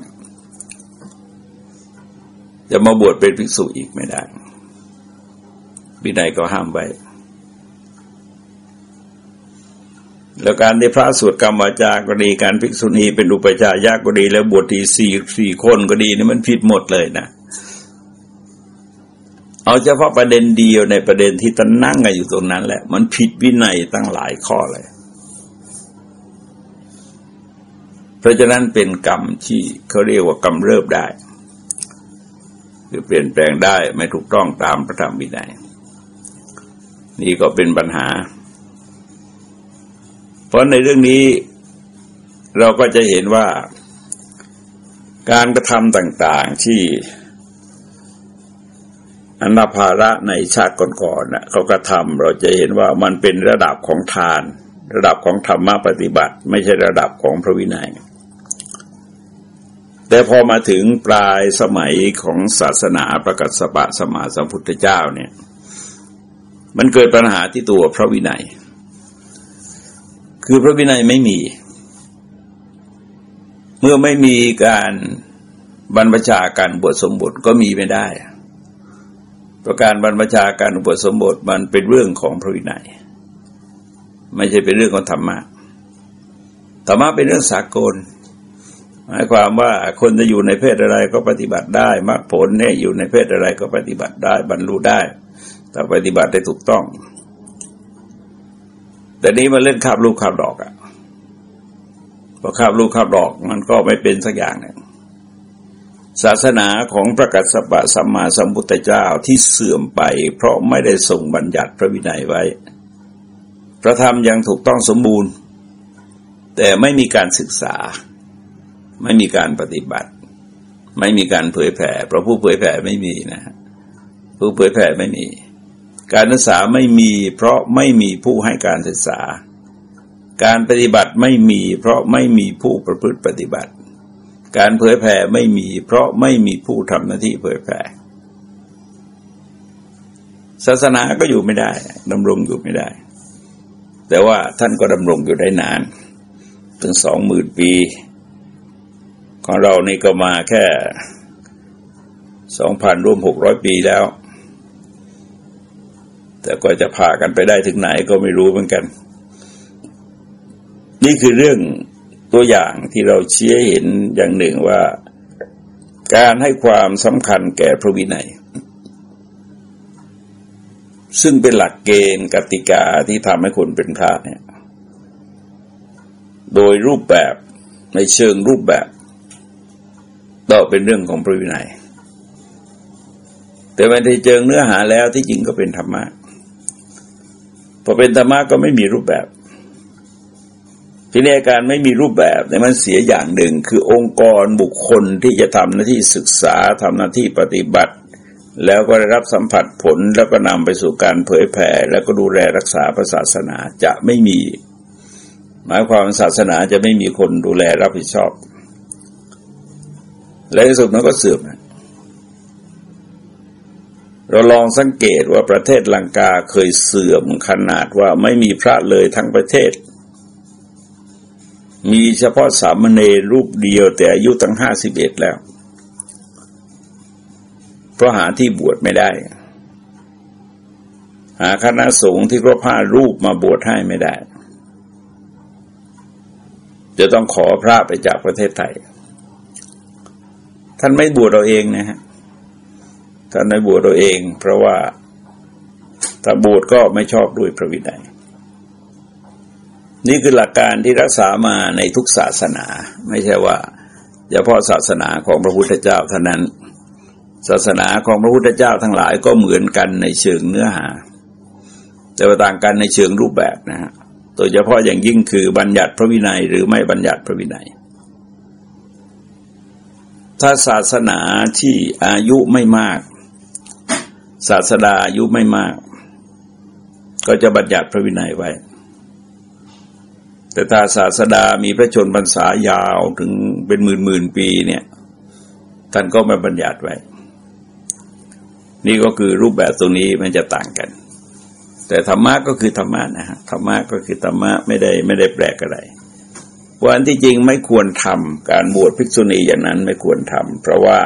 จะมาบวชเป็นภิกษุอีกไม่ได้วินัยก็ห้ามไว้ แล้วการที่พระสวดกรรมวาจาก็ดีการภิกษุณีเป็นอุปจายาก็ดี แล้วบวชทีสี่สี่คนก็ดีนี่มันผิดหมดเลยนะ เอาเฉพาะประเด็นเดียวในประเด็นที่ตั้งนั่งกันอยู่ตรงนั้นแหละ มันผิดวินัยตั้งหลายข้อเลย เพราะฉะนั้นเป็นกรรมที่เขาเรียกว่ากรรมเริบได้คือเปลี่ยนแปลงได้ไม่ถูกต้องตามพระธรรมวินัยนี่ก็เป็นปัญหา เพราะในเรื่องนี้เราก็จะเห็นว่าการกระทำต่างๆที่อนาภาระในชาติก่อนๆนะเขากระทำเราจะเห็นว่ามันเป็นระดับของทาน ระดับของธรรมะปฏิบัติ ไม่ใช่ระดับของพระวินัย แต่พอมาถึงปลายสมัยของศาสนาประกาศสปะสมาสัมพุทธเจ้าเนี่ย มันเกิดปัญหาที่ตัวพระวินัย คือพระวินัยไม่มี เมื่อไม่มีการบรรพชาการบวชสมบทก็มีไม่ได้ประการบรรพชาการบวชสมบทมันเป็นเรื่องของพระวินัย ไม่ใช่เป็นเรื่องของธรรมะธรรมะเป็นเรื่องสากล หมายความว่าคนจะอยู่ในเพศอะไรก็ปฏิบัติได้มรรคผลเนี่ยอยู่ในเพศอะไรก็ปฏิบัติได้บรรลุได้แต่ปฏิบัติได้ถูกต้อง แต่นี้มาเล่นคาบลูกคาบดอกอะพอคาบลูกคาบดอกมันก็ไม่เป็นสักอย่างเนี่ยศาสนาของพระกัสสปะสัมมาสัมพุทธเจ้าที่เสื่อมไป เพราะไม่ได้ทรงบัญญัติพระวินัยไว้ พระธรรมยังถูกต้องสมบูรณ์ แต่ไม่มีการศึกษา ไม่มีการปฏิบัติ ไม่มีการเผยแผ่เพราะผู้เผยแผ่ไม่มีนะผู้เผยแผ่ไม่มี การศึกษาไม่มีเพราะไม่มีผู้ให้การศึกษา การปฏิบัติไม่มีเพราะไม่มีผู้ประพฤติปฏิบัติ การเผยแผ่ไม่มีเพราะไม่มีผู้ทำหน้าที่เผยแผ่ ศาสนาก็อยู่ไม่ได้ดำรงอยู่ไม่ได้ แต่ว่าท่านก็ดำรงอยู่ได้นาน ถึงสองหมื่นปี ของเรานี่ก็มาแค่สองพันร่วมหกร้อยปีแล้ว แต่ก็จะพากันไปได้ถึงไหนก็ไม่รู้เหมือนกัน นี่คือเรื่องตัวอย่างที่เราเชี้เห็นอย่างหนึ่งว่า การให้ความสำคัญแก่พระวินัย ซึ่งเป็นหลักเกณฑ์กติกาที่ทำให้คนเป็นพระเนี่ย โดยรูปแบบในเชิงรูปแบบต่อเป็นเรื่องของพระวินัยแต่มันที่เจอเนื้อหาแล้วที่จริงก็เป็นธรรมะ พอเป็นธรรมะก็ไม่มีรูปแบบพินัยการไม่มีรูปแบบแต่มันเสียอย่างหนึ่ง คือองค์กรบุคคลที่จะทำหน้าที่ศึกษาทำหน้าที่ปฏิบัติ แล้วก็ได้รับสัมผัสผลแล้วก็นำไปสู่การเผยแผ่ แล้วก็ดูแลรักษาศาสนาจะไม่มี หมายความศาสนาจะไม่มีคนดูแลรับผิดชอบ และที่สุดมันก็เสื่อม เราลองสังเกตว่าประเทศลังกาเคยเสื่อมขนาดว่าไม่มีพระเลยทั้งประเทศ มีเฉพาะสามเณรรูปเดียวแต่อายุตั้งห้าสิบเอ็ดแล้ว เพราะหาที่บวชไม่ได้ หาคณะสงฆ์ที่ครบห้ารูปมาบวชให้ไม่ได้ จะต้องขอพระไปจากประเทศไทย ท่านไม่บวชเราเองนะฮะ ท่านไม่บวชเราเอง เพราะว่าถ้าบวชก็ไม่ชอบด้วยพระวินัยนี่คือหลักการที่รักษามาในทุกศาสนา ไม่ใช่ว่าเฉพาะศาสนาของพระพุทธเจ้าเท่านั้น ศาสนาของพระพุทธเจ้าทั้งหลายก็เหมือนกันในเชิงเนื้อหา แต่ต่างกันในเชิงรูปแบบนะฮะโดยเฉพาะอย่างยิ่งคือบัญญัติพระวินัยหรือไม่บัญญัติพระวินัย ถ้าศาสนาที่อายุไม่มาก ศาสดาอายุไม่มาก ก็จะบัญญัติพระวินัยไว้ แต่ถ้าศาสดามีพระชนพรรษายาวถึงเป็นหมื่นหมื่นปีเนี่ยท่านก็มาบัญญัติไว้ นี่ก็คือรูปแบบตรงนี้มันจะต่างกัน แต่ธรรมะก็คือธรรมะนะฮะธรรมะก็คือธรรมะไม่ได้ไม่ได้แปลกอะไรวันที่จริงไม่ควรทำการบวชภิกษุณีอย่างนั้นไม่ควรทำเพราะว่า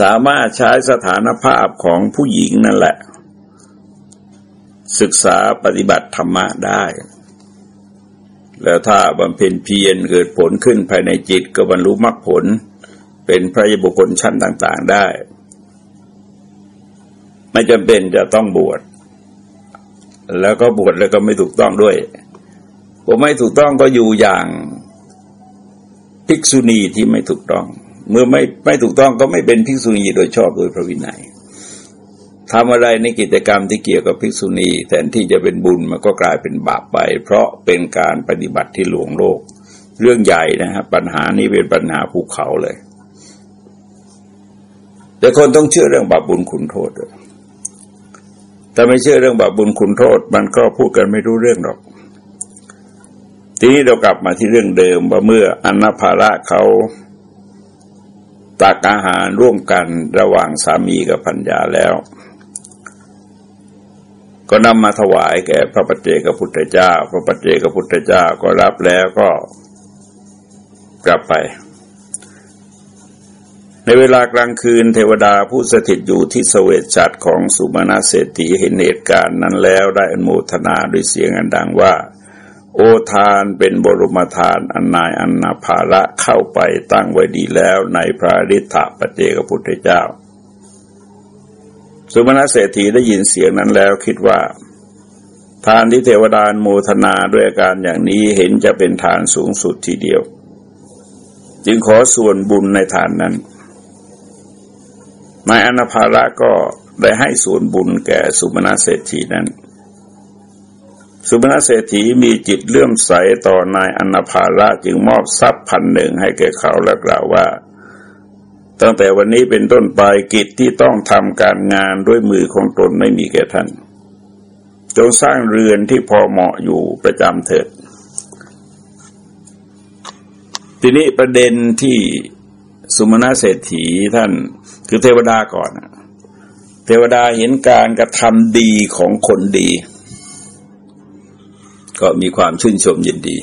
สามารถใช้สถานภาพของผู้หญิงนั่นแหละ ศึกษาปฏิบัติธรรมะได้ แล้วถ้าบำเพ็ญเพียรเกิดผลขึ้นภายในจิตก็บรรลุมรรคผล เป็นพระยบุคคลชั้นต่าง ๆได้ ไม่จำเป็นจะต้องบวชแล้วก็บวชแล้วก็ไม่ถูกต้องด้วยผมไม่ถูกต้องก็อยู่อย่างภิกษุณีที่ไม่ถูกต้อง เมื่อไม่ไม่ถูกต้องก็ไม่เป็นภิกษุณีโดยชอบโดยพระวินัยทำอะไรในกิจกรรมที่เกี่ยวกับภิกษุณีแทนที่จะเป็นบุญมันก็กลายเป็นบาปไป เพราะเป็นการปฏิบัติที่หลวงโลก เรื่องใหญ่นะครับปัญหานี้เป็นปัญหาภูเขาเลย แต่คนต้องเชื่อเรื่องบาปบุญคุณโทษแต่ไม่เชื่อเรื่องบาปบุญคุณโทษ มันก็พูดกันไม่รู้เรื่องหรอก ทีนี้เรากลับมาที่เรื่องเดิมว่าเมื่ออนาภาระเขา ตักอาหารร่วมกันระหว่างสามีกับพัญญาแล้ว ก็นำมาถวายแก่พระปัจเจกพุทธเจ้า พระปัจเจกพุทธเจ้าก็รับแล้วก็กลับไป ในเวลากลางคืนเทวดาผู้สถิตอยู่ที่สเวชจัดของสุมาณเศรษฐีเห็นเหตุการณ์นั้นแล้วได้อนโมทนาด้วยเสียงอันดังว่า โอทานเป็นบรมทานอันนายอันนาภาระเข้าไปตั้งไว้ดีแล้วในพระฤทธาปัจเจกพุทธเจ้า สุมาณเศรษฐีได้ยินเสียงนั้นแล้วคิดว่า ทานที่เทวดาโมทนาด้วยอาการอย่างนี้เห็นจะเป็นทานสูงสุดทีเดียว จึงขอส่วนบุญในทานนั้นนายอนาภาระก็ได้ให้ส่วนบุญแก่สุมาณเศรษฐีนั้น สุมาเศรษฐีมีจิตเลื่อมใสต่อนายอนาภาระจึงมอบทรัพย์พันหนึ่งให้แก่เขาและกล่าวว่า ตั้งแต่วันนี้เป็นต้นไปกิจที่ต้องทำการงานด้วยมือของตนไม่มีแก่ท่าน จงสร้างเรือนที่พอเหมาะอยู่ประจำเถิด ทีนี้ประเด็นที่สุมาณเศรษฐีท่านคือเทวดาก่อน เทวดาเห็นการกระทำดีของคนดี ก็มีความชื่นชมยินดี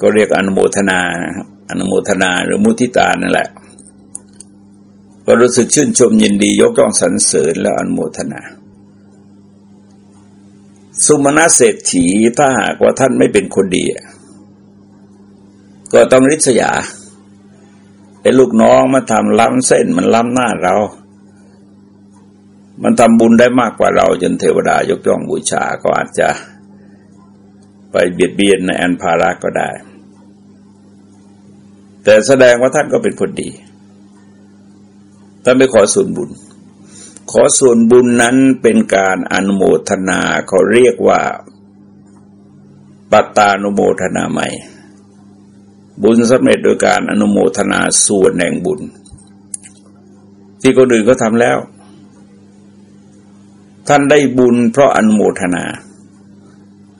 ก็เรียกอนุโมทนานะครับอนุโมทนาหรือมุทิตานั่นแหละ ก็รู้สึกชื่นชมยินดี ยกย่องสรรเสริญและอนุโมทนา สุมาณเศรษฐีถ้าหากว่าท่านไม่เป็นคนดี ก็ต้องริษยาไอ้ลูกน้องมาทำล้ำเส้นมันล้ำหน้าเรา มันทำบุญได้มากกว่าเราจนเทวดายกย่องบูชาก็อาจจะ ไปเบียดเบียนในอันภาระก็ได้ แต่แสดงว่าท่านก็เป็นคนดี ท่านไปขอส่วนบุญ ขอส่วนบุญนั้นเป็นการอนุโมทนาเขาเรียกว่าปัตตานุโมทนาใหม่ บุญสำเร็จโดยการอนุโมทนาส่วนแห่งบุญ ที่คนอื่นก็ทำแล้ว ท่านได้บุญเพราะอนุโมทนา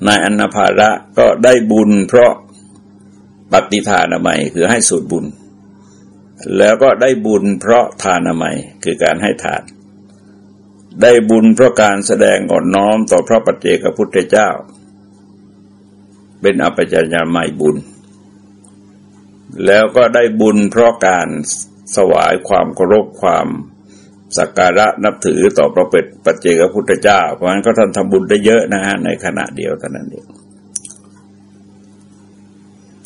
นายอนาภาระก็ได้บุญเพราะปฏิทานใหม่คือให้ส่วนบุญ แล้วก็ได้บุญเพราะทานามัยคือการให้ทาน ได้บุญเพราะการแสดงอ่อนน้อมต่อพระปัจเจกพุทธเจ้า เป็นอภิญญาใหม่บุญ แล้วก็ได้บุญเพราะการสวายความเคารพความ สักการะนับถือต่อพระเป็ดปัจเจกพุทธเจ้า เพราะฉะนั้นก็ท่านทำบุญได้เยอะนะฮะในขณะเดียวเท่านั้นเอง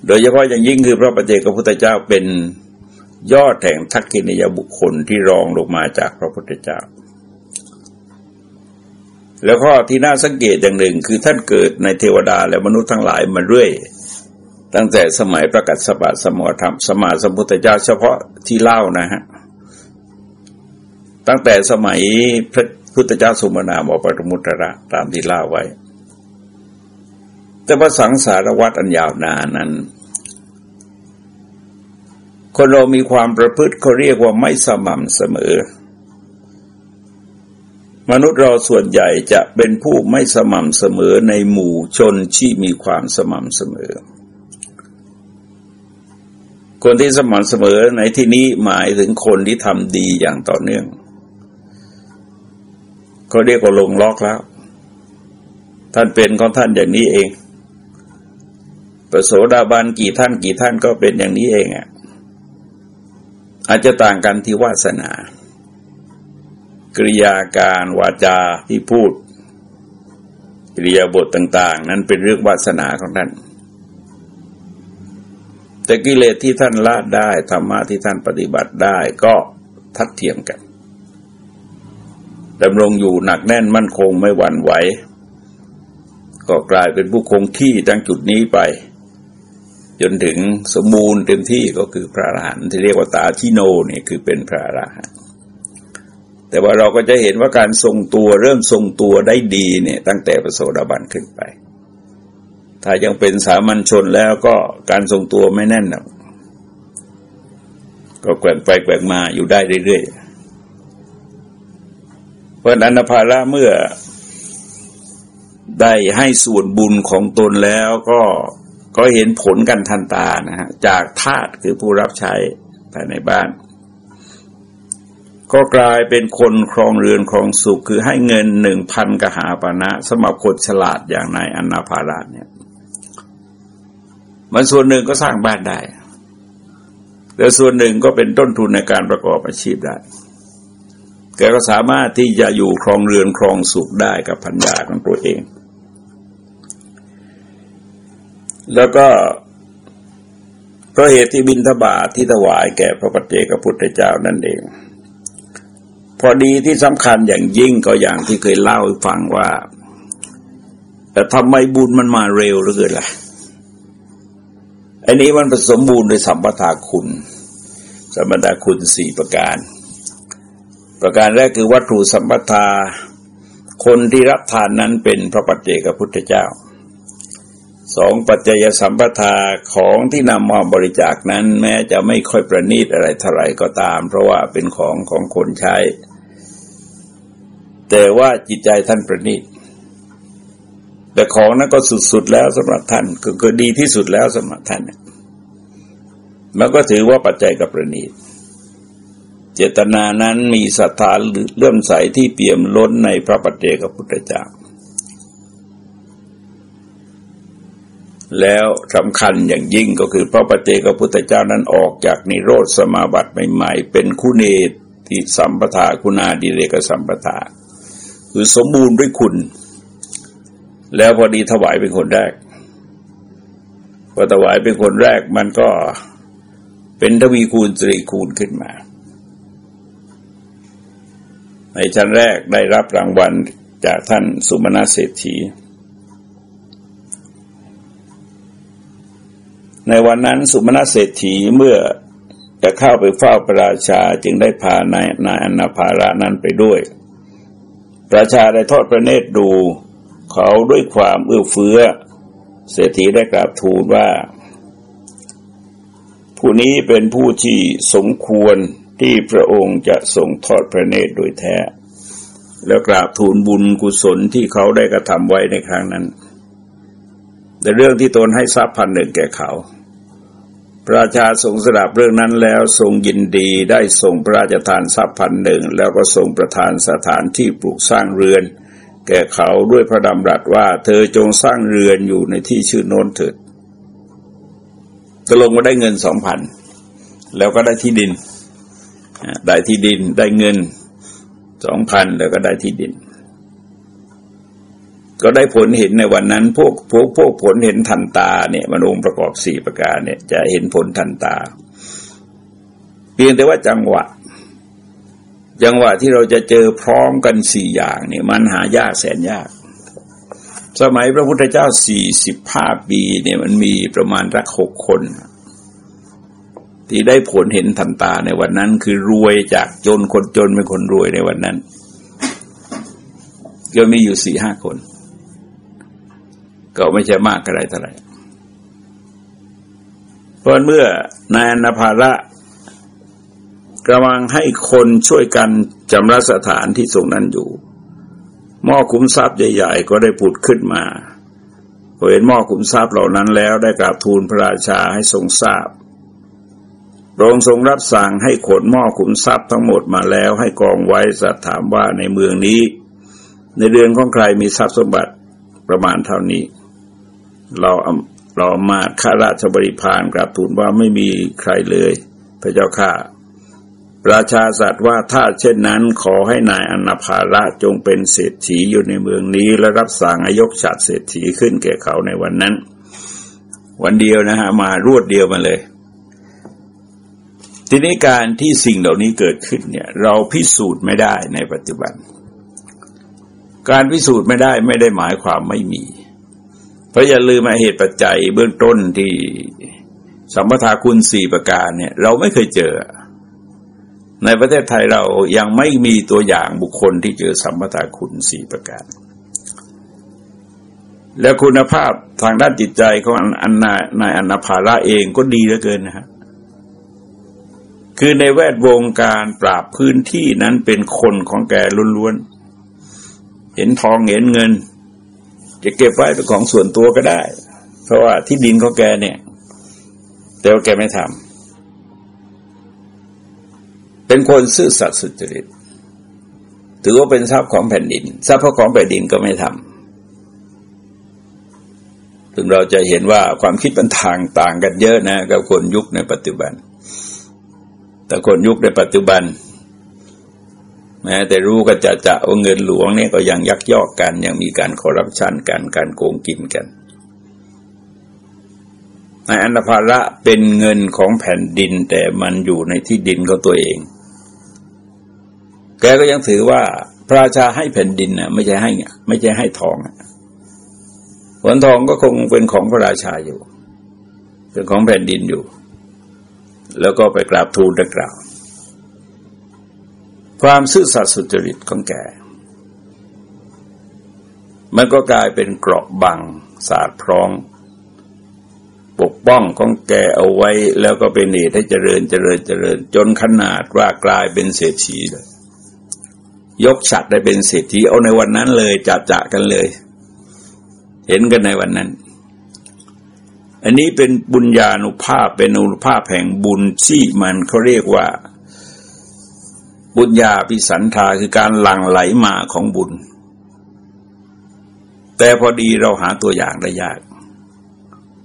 โดยเฉพาะอย่างยิ่งคือพระปัจเจกพุทธเจ้าเป็นยอดแห่งทักษิณยบุคคลที่รองลงมาจากพระพุทธเจ้า แล้วก็ที่น่าสังเกตอย่างหนึ่งคือท่านเกิดในเทวดาและมนุษย์ทั้งหลายมาเรื่อย ตั้งแต่สมัยประกาศสบัสมรธรรมสมาสมุทธเจ้าเฉพาะที่เล่านะฮะ ตั้งแต่สมัยพระพุทธเจ้าสุมาณามปรมุตระตามที่เล่าไว้ แต่พระสังสารวัตรอันยาวนานนั้น คนเรามีความประพฤติเขาเรียกว่าไม่สม่ำเสมอ มนุษย์เราส่วนใหญ่จะเป็นผู้ไม่สม่ำเสมอในหมู่ชนที่มีความสม่ำเสมอคนที่สม่ำเสมอในที่นี้หมายถึงคนที่ทำดีอย่างต่อเนื่อง เขาเรียกว่าลงล็อกแล้ว ท่านเป็นของท่านอย่างนี้เองประโสดาบันกี่ท่านกี่ท่านก็เป็นอย่างนี้เองอะอาจจะต่างกันที่วาสนากริยาการวาจาที่พูดกริยาบทต่าง ๆ นั้นเป็นเรื่องวาสนาของท่านแต่กิเลสที่ท่านละได้ธรรมะที่ท่านปฏิบัติได้ก็ทัดเทียมกัน ดำรงอยู่หนักแน่นมั่นคงไม่หวั่นไหว ก็กลายเป็นผู้คงที่ตั้งจุดนี้ไป จนถึงสมบูรณ์เต็มที่ก็คือพระอรหันต์ที่เรียกว่าตาทิโนเนี่ยคือเป็นพระอรหันต์แต่ว่าเราก็จะเห็นว่าการทรงตัวเริ่มทรงตัวได้ดีเนี่ยตั้งแต่ประโสดาบันขึ้นไป ถ้ายังเป็นสามัญชนแล้วก็การทรงตัวไม่แน่นหรอกก็แกว่งไปแกว่งมาอยู่ได้เรื่อยๆ เพราะนั้นภาระเมื่อได้ให้ส่วนบุญของตนแล้วก็ก็เห็นผลกันทันตานะฮะจากทาตคือผู้รับใช้ภายในบ้าน ก็กลายเป็นคนครองเรือนครองสุขคือให้เงินหนึ่งพันกหาปณะสำหรับคนฉลาดอย่างนายอนาภาราเนี่ย มันส่วนหนึ่งก็สร้างบ้านได้ แต่ส่วนหนึ่งก็เป็นต้นทุนในการประกอบอาชีพได้ แกก็สามารถที่จะอยู่ครองเรือนครองสุขได้กับพัญญาของตัวเอง แล้วก็เพราะเหตุที่บินทบาทที่ถวายแก่พระปฏิเจกพุทธเจ้านั่นเอง พอดีที่สำคัญอย่างยิ่งก็อย่างที่เคยเล่าให้ฟังว่า แต่ทำไมบุญมันมาเร็วหรือเกินล่ะอันนี้มันผสมบูรณ์โดยสัมปทาคุณ สัมปทาคุณสี่ประการ ประการแรกคือวัตถุสัมปทา คนที่รับทานนั้นเป็นพระปัจเจกพุทธเจ้าสองปัจจัยสัมปทาของที่นำมาบริจาคนั้น แม้จะไม่ค่อยประณีตอะไรเท่าไรก็ตาม เพราะว่าเป็นของของคนใช้ แต่ว่าจิตใจท่านประณีตแต่ของนั้นก็สุดๆแล้วสำหรับท่านก็ดีที่สุดแล้วสำหรับท่านมันก็ถือว่าปัจจัยกับประณีต เจตนานั้นมีศรัทธาเลื่อมใสที่เปี่ยมล้นในพระปัจเจกพุทธเจ้า แล้วสำคัญอย่างยิ่งก็คือพระปัจเจกพุทธเจ้านั้นออกจากนิโรธสมาบัติใหม่ๆ เป็นคุณเอติสัมปทาคุณาดิเรกสัมปทา คือสมบูรณ์ด้วยคุณ แล้วพอดีถวายเป็นคนแรกพอถวายเป็นคนแรกมันก็เป็นทวีคูณตรีคูณขึ้นมา ในชั้นแรกได้รับรางวัลจากท่านสุมาณเศรษฐี ในวันนั้นสุมาณเศรษฐีเมื่อจะเข้าไปเฝ้าพระราชาจึงได้พานายนายอนาภาระนั้นไปด้วยประชาได้ทอดพระเนตรดูเขาด้วยความเอื้อเฟื้อ เศรษฐีได้กราบทูลว่า ผู้นี้เป็นผู้ที่สมควร ที่พระองค์จะส่งทอดพระเนตรโดยแท้ แล้วกราบทูลบุญกุศลที่เขาได้กระทำไว้ในครั้งนั้น แต่เรื่องที่ตนให้ทรัพย์พันหนึ่งแก่เขา พระราชาทรงสดับเรื่องนั้นแล้วทรงยินดีได้ส่งพระราชทานทรัพย์พันหนึ่งแล้วก็ทรงประทานสถานที่ปลูกสร้างเรือน แก่เขาด้วยพระดำรัสว่า เธอจงสร้างเรือนอยู่ในที่ชื่อโน้นเถิดก็ลงมาได้เงินสองพันแล้วก็ได้ที่ดิน ได้ที่ดินได้เงินสองพันแล้วก็ได้ที่ดิน ก็ได้ผลเห็นในวันนั้น พวกพวกพวกผลเห็นทันตาเนี่ยมันองค์ประกอบสี่ประการเนี่ย จะเห็นผลทันตา เพียงแต่ว่าจังหวะ จังหวะที่เราจะเจอพร้อมกันสี่อย่างเนี่ยมันหายากแสนยาก สมัยพระพุทธเจ้าสี่สิบห้าปีเนี่ยมันมีประมาณรักหกคน ที่ได้ผลเห็นทันตาในวันนั้น คือรวยจากจนคนจนเป็นคนรวยในวันนั้นก็มีอยู่สี่ห้าคน ก็ไม่ใช่มากอะไรเท่าไหร่เพราะเมื่อนายนภาระกำลังให้คนช่วยกันจำรัสถานที่ทรงนั้นอยู่ หม้อคุ้มทรัพย์ใหญ่ๆ ก็ได้ผุดขึ้นมาพอเห็นหม้อคุ้มทรัพย์เหล่านั้นแล้วได้กราบทูลพระราชาให้ทรงทราบ พระองค์ทรงรับสั่งให้ขนหม้อขุมทรัพย์ทั้งหมดมาแล้วให้กองไว้สัตถามว่าในเมืองนี้ ในเดือนของใครมีทรัพย์สมบัติประมาณเท่านี้ เราเรามาข้าราชบริพารกราบทูลว่าไม่มีใครเลย พระเจ้าข้าราชาสัตว์ว่าถ้าเช่นนั้นขอให้นายอนาภาระจงเป็นเศรษฐีอยู่ในเมืองนี้ และรับสั่งให้ยกฉัดเศรษฐีขึ้นแก่เขาในวันนั้น วันเดียวนะฮะมารวดเดียวมาเลย ทีนี้การที่สิ่งเหล่านี้เกิดขึ้นเนี่ย เราพิสูจน์ไม่ได้ในปัจจุบัน การพิสูจน์ไม่ได้ไม่ได้หมายความไม่มี เพราะอย่าลืมมาเหตุปัจจัยเบื้องต้นที่สัมปทาคุณสี่ประการเนี่ย เราไม่เคยเจอ ในประเทศไทยเรายังไม่มีตัวอย่างบุคคลที่เจอสัมปทาคุณสี่ประการ แล้วคุณภาพทางด้านจิตใจของอันนายนายอนาภาระเองก็ดีเหลือเกินนะครับ คือในแวดวงการปราบพื้นที่นั้นเป็นคนของแกล้วนๆ เห็นทองเห็นเงิน จะเก็บไว้เป็นของส่วนตัวก็ได้ เพราะว่าที่ดินของแกเนี่ย แต่ว่าแกไม่ทำ เป็นคนซื่อสัตย์สุจริต ถือว่าเป็นทรัพย์ของแผ่นดิน ทรัพย์ของแผ่นดินก็ไม่ทำถึงเราจะเห็นว่าความคิดเป็นทางต่างกันเยอะนะ กับคนยุคในปัจจุบัน แต่คนยุคในปัจจุบัน แม้แต่รู้ก็จะจะว่าเงินหลวงเนี่ยก็ยังยักยอกกัน ยังมีการคอร์รัปชันกันการโกงกินกันในอันภาระเป็นเงินของแผ่นดินแต่มันอยู่ในที่ดินของตัวเอง แกก็ยังถือว่าพระราชาให้แผ่นดินนะไม่ใช่ให้ไม่ใช่ให้ทองผลทองก็คงเป็นของพระราชาอยู่ เป็นของแผ่นดินอยู่ แล้วก็ไปกราบทูลดังกล่าว ความซื่อสัตย์สุจริตของแก มันก็กลายเป็นเกราะบังสาดพร้อง ปกป้องของแกเอาไว้ แล้วก็เป็นเหตุให้เจริญเจริญเจริญ จนขนาดว่ากลายเป็นเศรษฐีเลยยกฉัดได้เป็นเศรษฐีเอาในวันนั้นเลยจัดจะกันเลย เห็นกันในวันนั้น อันนี้เป็นบุญญาณุภาพเป็นอนุภาพแห่งบุญที่มันเขาเรียกว่า บุญญาพิสันธาคือการหลั่งไหลมาของบุญ แต่พอดีเราหาตัวอย่างได้ยาก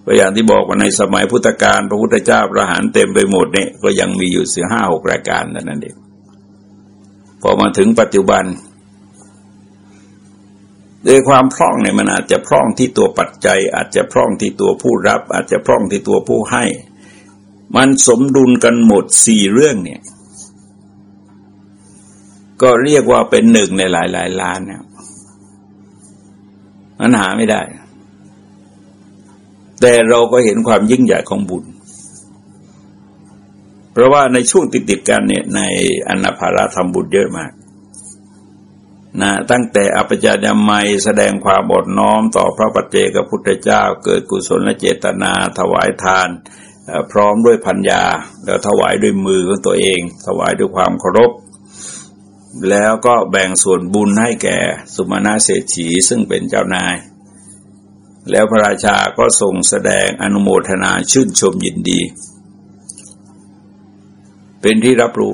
ตัวอย่างที่บอกว่าในสมัยพุทธกาลพระพุทธเจ้าประหารเต็มไปหมดเนี่ยก็ยังมีอยู่สี่ห้าหกรายการนั่นเองพอมาถึงปัจจุบัน โดยความพร่องเนี่ยมันอาจจะพร่องที่ตัวปัจจัย อาจจะพร่องที่ตัวผู้รับ อาจจะพร่องที่ตัวผู้ให้ มันสมดุลกันหมดสี่เรื่องเนี่ย ก็เรียกว่าเป็นหนึ่งในหลายหลายล้านเนี่ยมันหาไม่ได้ แต่เราก็เห็นความยิ่งใหญ่ของบุญ เพราะว่าในช่วงติดๆกันเนี่ยในอนาภาระทำบุญเยอะมาก นะตั้งแต่อภิจารมัยแสดงความอดน้อมต่อพระปัจเจกพุทธเจ้า เกิดกุศลและเจตนาถวายทาน พร้อมด้วยพัญญาแล้วถวายด้วยมือของตัวเอง ถวายด้วยความเคารพแล้วก็แบ่งส่วนบุญให้แก่สุมาณะเศรษฐีซึ่งเป็นเจ้านาย แล้วพระราชาก็ทรงแสดงอนุโมทนาชื่นชมยินดี เป็นที่รับรู้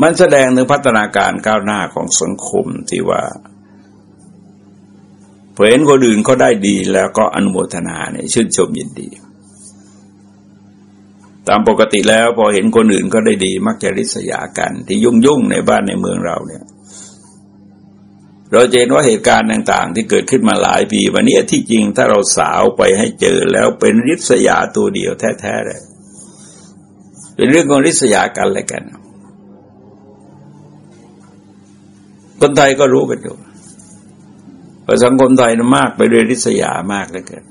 มันแสดงถึงพัฒนาการก้าวหน้าของสังคมที่ว่าเผเห็นคนอื่นเขาได้ดีแล้วก็อนุโมทนาเนี่ยชื่นชมยินดี ตามปกติแล้วพอเห็นคนอื่นก็ได้ดีมักจะริษยากัน ที่ยุ่งยุ่งในบ้านในเมืองเราเนี่ย เราเห็นว่าเหตุการณ์ต่าง ๆ ที่เกิดขึ้นมาหลายปีวันนี้ที่จริงถ้าเราสาวไปให้เจอแล้วเป็นริษยาตัวเดียวแท้ๆเลยเป็นเรื่องของริษยากันอะไรกัน คนไทยก็รู้กันอยู่ว่าสังคมไทยมากไปด้วยริษยามากเลยกัน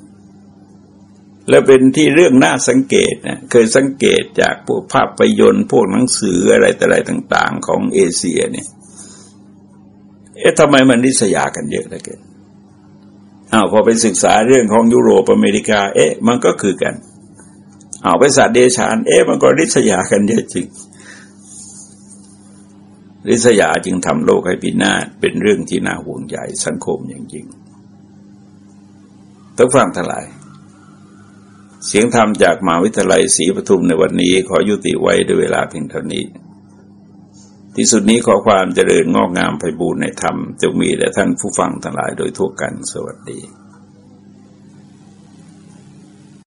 แล้วเป็นที่เรื่องน่าสังเกตนะเคยสังเกตจากพวกภาพยนตร์พวกหนังสืออะไรแต่อะไรต่าง ๆ ของเอเชียเนี่ย เอ๊ะทำไมมันริษยากันเยอะเหลือเกินอ้าวพอไปศึกษาเรื่องของยุโรปอเมริกา เอ๊ะ มันก็คือกันเอาไปสัตว์เดชาน เอ๊ะมันก็ริษยากันเยอะจริง ริษยาจึงทำโลกให้พินาศเป็นเรื่องที่น่าห่วงใยสังคมอย่างจริงต้องฟังทั้งหลาย เสียงธรรมจากมหาวิทยาลัยศรีปทุมในวันนี้ขอยุติไว้ด้วยเวลาเพียงเท่านี้ ที่สุดนี้ขอความเจริญงอกงามไพบูรณ์ในธรรมจงมีแด่ท่านผู้ฟังทั้งหลายโดยทั่วกันสวัสดี